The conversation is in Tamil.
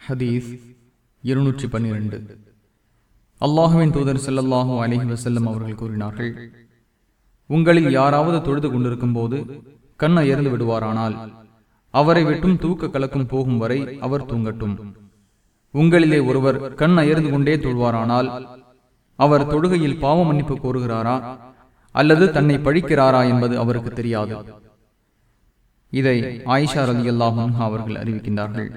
ஹதீஸ் இருநூற்றி பன்னிரண்டு. அல்லாஹுவின் தூதர் செல்லல்லாஹு அலிஹி வசல்லம் அவர்கள் கூறினார்கள் உங்களில் யாராவது தொழுது கொண்டிருக்கும் போது கண் அயர்ந்து விடுவாரானால் அவரை விட்டும் தூக்க கலக்கும் போகும் வரை அவர் தூங்கட்டும். உங்களிலே ஒருவர் கண் அயர்ந்து கொண்டே தொழுவாரானால் அவர் தொழுகையில் பாவ மன்னிப்பு கோருகிறாரா அல்லது தன்னை பழிக்கிறாரா என்பது அவருக்கு தெரியாது. இதை ஆயிஷா ரலி அல்லாஹ் அவர்கள் அறிவிக்கின்றார்கள்.